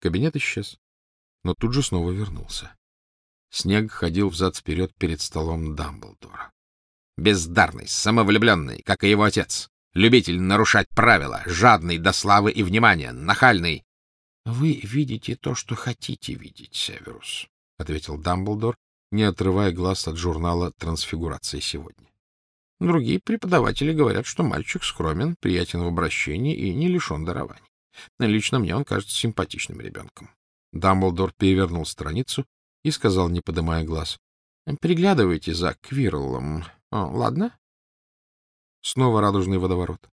Кабинет исчез, но тут же снова вернулся. Снег ходил взад-вперед перед столом Дамблдора. Бездарный, самовлюбленный, как и его отец. Любитель нарушать правила, жадный до славы и внимания, нахальный. — Вы видите то, что хотите видеть, Северус, — ответил Дамблдор, не отрывая глаз от журнала «Трансфигурация сегодня». Другие преподаватели говорят, что мальчик скромен, приятен в обращении и не лишен дарований. Лично мне он кажется симпатичным ребенком. Дамблдор перевернул страницу и сказал, не поднимая глаз, — Приглядывайте за Квирлом, ладно? Снова радужный водоворот.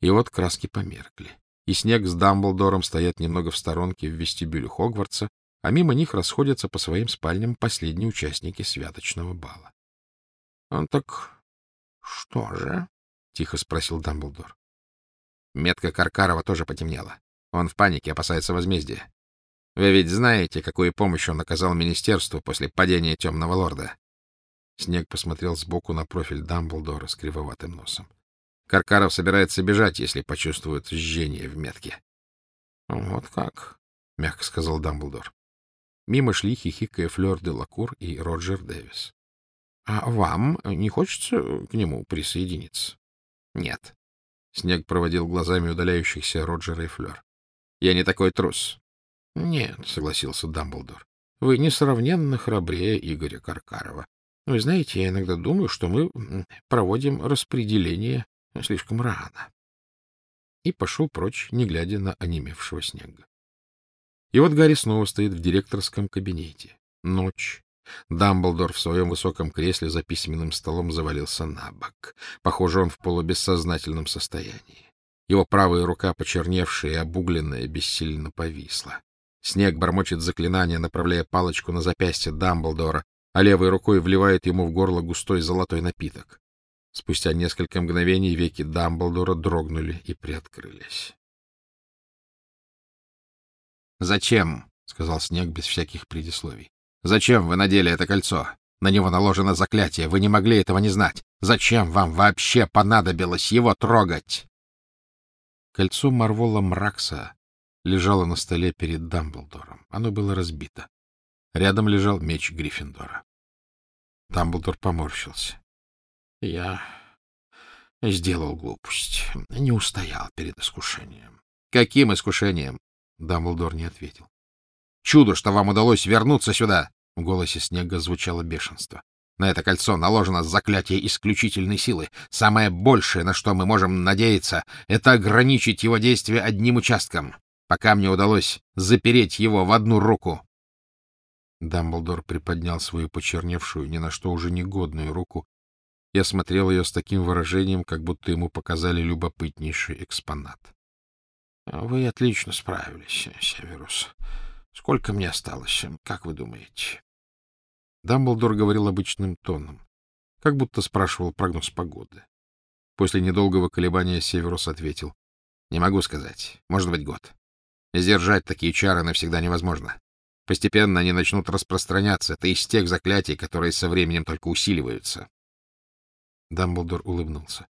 И вот краски померкли. И снег с Дамблдором стоят немного в сторонке в вестибюле Хогвартса, а мимо них расходятся по своим спальням последние участники святочного бала. — Он так что же? — тихо спросил Дамблдор. Метка Каркарова тоже потемнела. Он в панике, опасается возмездия. Вы ведь знаете, какую помощь он оказал министерству после падения Темного Лорда. Снег посмотрел сбоку на профиль Дамблдора с кривоватым носом. Каркаров собирается бежать, если почувствует жжение в метке. — Вот как, — мягко сказал Дамблдор. Мимо шли хихикая Флёр де Лакур и Роджер Дэвис. — А вам не хочется к нему присоединиться? — Нет. Снег проводил глазами удаляющихся Роджера и Флёр. — Я не такой трус. — Нет, — согласился Дамблдор. — Вы несравненно храбрее Игоря Каркарова. Вы знаете, я иногда думаю, что мы проводим распределение слишком рано. И пошел прочь, не глядя на онемевшего снега. И вот Гарри снова стоит в директорском кабинете. Ночь. Дамблдор в своем высоком кресле за письменным столом завалился на бок. Похоже, он в полубессознательном состоянии. Его правая рука, почерневшая и обугленная, бессильно повисла. Снег бормочет заклинание, направляя палочку на запястье Дамблдора, а левой рукой вливает ему в горло густой золотой напиток. Спустя несколько мгновений веки Дамблдора дрогнули и приоткрылись. «Зачем?» — сказал Снег без всяких предисловий. «Зачем вы надели это кольцо? На него наложено заклятие. Вы не могли этого не знать. Зачем вам вообще понадобилось его трогать?» Кольцо Марвола Мракса лежало на столе перед Дамблдором. Оно было разбито. Рядом лежал меч Гриффиндора. Дамблдор поморщился. — Я сделал глупость. Не устоял перед искушением. — Каким искушением? Дамблдор не ответил. — Чудо, что вам удалось вернуться сюда! В голосе Снега звучало бешенство. На это кольцо наложено заклятие исключительной силы. Самое большее, на что мы можем надеяться, это ограничить его действие одним участком. Пока мне удалось запереть его в одну руку, Дамблдор приподнял свою почерневшую, ни на что уже негодную руку и осмотрел ее с таким выражением, как будто ему показали любопытнейший экспонат. — Вы отлично справились, Северус. Сколько мне осталось, как вы думаете? Дамблдор говорил обычным тоном, как будто спрашивал прогноз погоды. После недолгого колебания Северус ответил. — Не могу сказать. Может быть, год. Сдержать такие чары навсегда невозможно. Постепенно они начнут распространяться. Это из тех заклятий, которые со временем только усиливаются. Дамблдор улыбнулся.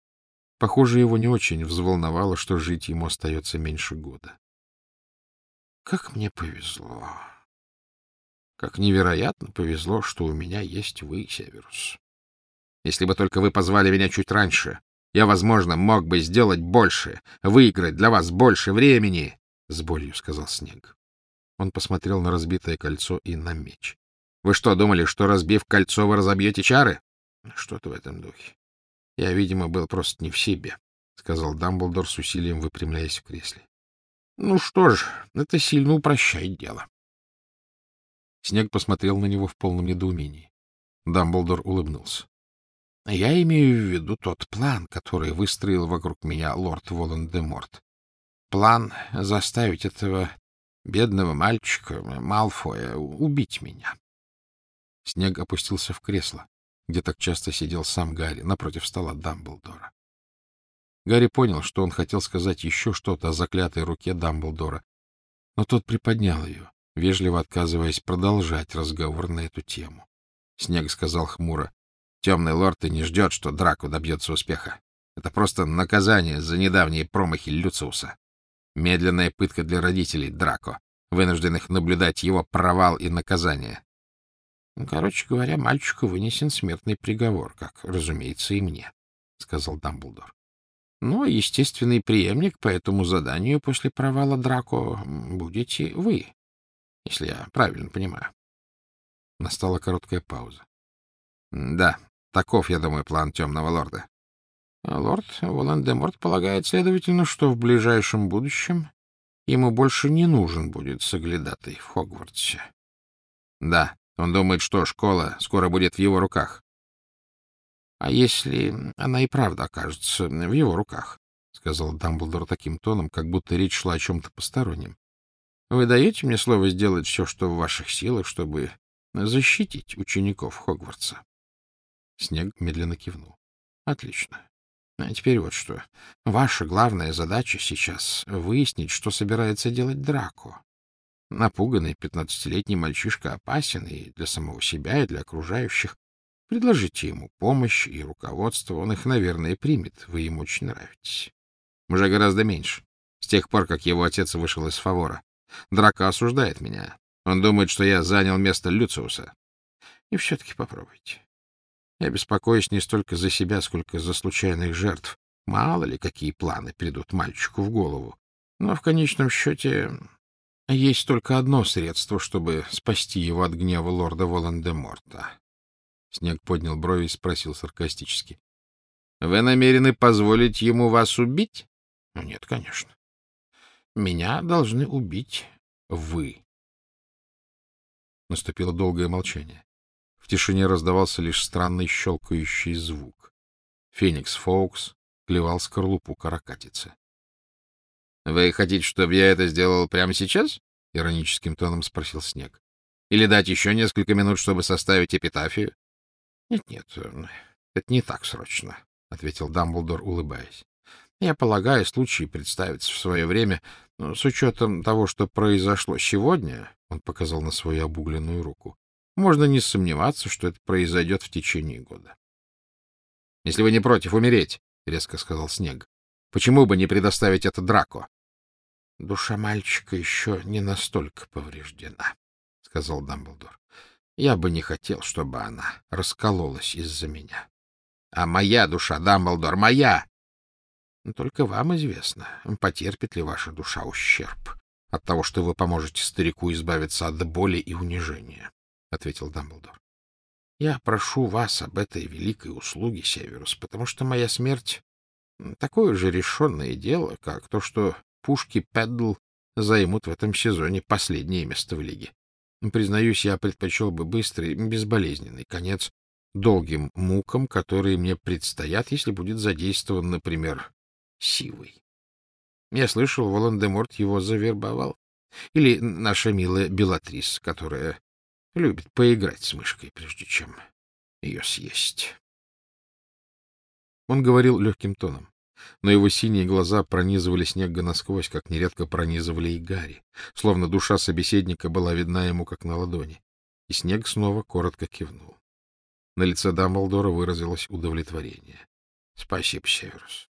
Похоже, его не очень взволновало, что жить ему остается меньше года. — Как мне повезло! Как невероятно повезло, что у меня есть вы, Северус. Если бы только вы позвали меня чуть раньше, я, возможно, мог бы сделать больше, выиграть для вас больше времени, — с болью сказал Снег. Он посмотрел на разбитое кольцо и на меч. — Вы что, думали, что, разбив кольцо, вы разобьете чары? — Что-то в этом духе. Я, видимо, был просто не в себе, — сказал Дамблдор с усилием, выпрямляясь в кресле. — Ну что ж, это сильно упрощает дело. Снег посмотрел на него в полном недоумении. Дамблдор улыбнулся. — Я имею в виду тот план, который выстроил вокруг меня лорд Волан-де-Морт. План заставить этого бедного мальчика Малфоя убить меня. Снег опустился в кресло, где так часто сидел сам Гарри, напротив стола Дамблдора. Гарри понял, что он хотел сказать еще что-то о заклятой руке Дамблдора, но тот приподнял ее, вежливо отказываясь продолжать разговор на эту тему. Снег сказал хмуро, — Темный лорд и не ждет, что Драко добьется успеха. Это просто наказание за недавние промахи Люциуса. Медленная пытка для родителей, Драко. вынужденных наблюдать его провал и наказание. Ну, короче говоря, мальчику вынесен смертный приговор, как, разумеется, и мне, — сказал Дамблдор. Ну, а естественный преемник по этому заданию после провала Драко будете вы, если я правильно понимаю. Настала короткая пауза. — Да, таков, я думаю, план темного лорда. А лорд Волан-де-Морт полагает, следовательно, что в ближайшем будущем ему больше не нужен будет соглядатый в Хогвартсе. Да, он думает, что школа скоро будет в его руках. — А если она и правда окажется в его руках? — сказал Дамблдор таким тоном, как будто речь шла о чем-то постороннем. — Вы даете мне слово сделать все, что в ваших силах, чтобы защитить учеников Хогвартса? Снег медленно кивнул. — Отлично. А теперь вот что. Ваша главная задача сейчас — выяснить, что собирается делать Драко. Напуганный пятнадцатилетний мальчишка опасен и для самого себя, и для окружающих. Предложите ему помощь и руководство, он их, наверное, примет. Вы ему очень нравитесь. Уже гораздо меньше. С тех пор, как его отец вышел из фавора. Драко осуждает меня. Он думает, что я занял место Люциуса. И все-таки попробуйте. Я беспокоюсь не столько за себя, сколько за случайных жертв. Мало ли, какие планы придут мальчику в голову. Но в конечном счете есть только одно средство, чтобы спасти его от гнева лорда Волан-де-Морта. Снег поднял брови и спросил саркастически. — Вы намерены позволить ему вас убить? — нет, конечно. Меня должны убить вы. Наступило долгое молчание. В тишине раздавался лишь странный щелкающий звук. Феникс Фоукс клевал скорлупу каракатицы. — Вы хотите, чтобы я это сделал прямо сейчас? — ироническим тоном спросил Снег. — Или дать еще несколько минут, чтобы составить эпитафию? Нет, — Нет-нет, это не так срочно, — ответил Дамблдор, улыбаясь. — Я полагаю, случай представится в свое время, но с учетом того, что произошло сегодня, — он показал на свою обугленную руку, можно не сомневаться, что это произойдет в течение года. — Если вы не против умереть, — резко сказал Снег, — почему бы не предоставить это Драко? — Душа мальчика еще не настолько повреждена, — сказал Дамблдор. — Я бы не хотел, чтобы она раскололась из-за меня. — А моя душа, Дамблдор, моя! — Только вам известно, потерпит ли ваша душа ущерб от того, что вы поможете старику избавиться от боли и унижения. — ответил Дамблдор. — Я прошу вас об этой великой услуге, Северус, потому что моя смерть — такое же решенное дело, как то, что пушки Пэддл займут в этом сезоне последнее место в лиге. Признаюсь, я предпочел бы быстрый, безболезненный конец долгим мукам, которые мне предстоят, если будет задействован, например, Сивый. Я слышал, Волан-де-Морт его завербовал. Или наша милая Белатрис, которая Любит поиграть с мышкой, прежде чем ее съесть. Он говорил легким тоном, но его синие глаза пронизывали снега насквозь, как нередко пронизывали и Гарри, словно душа собеседника была видна ему, как на ладони. И снег снова коротко кивнул. На лице Дамблдора выразилось удовлетворение. — Спасибо, Северус.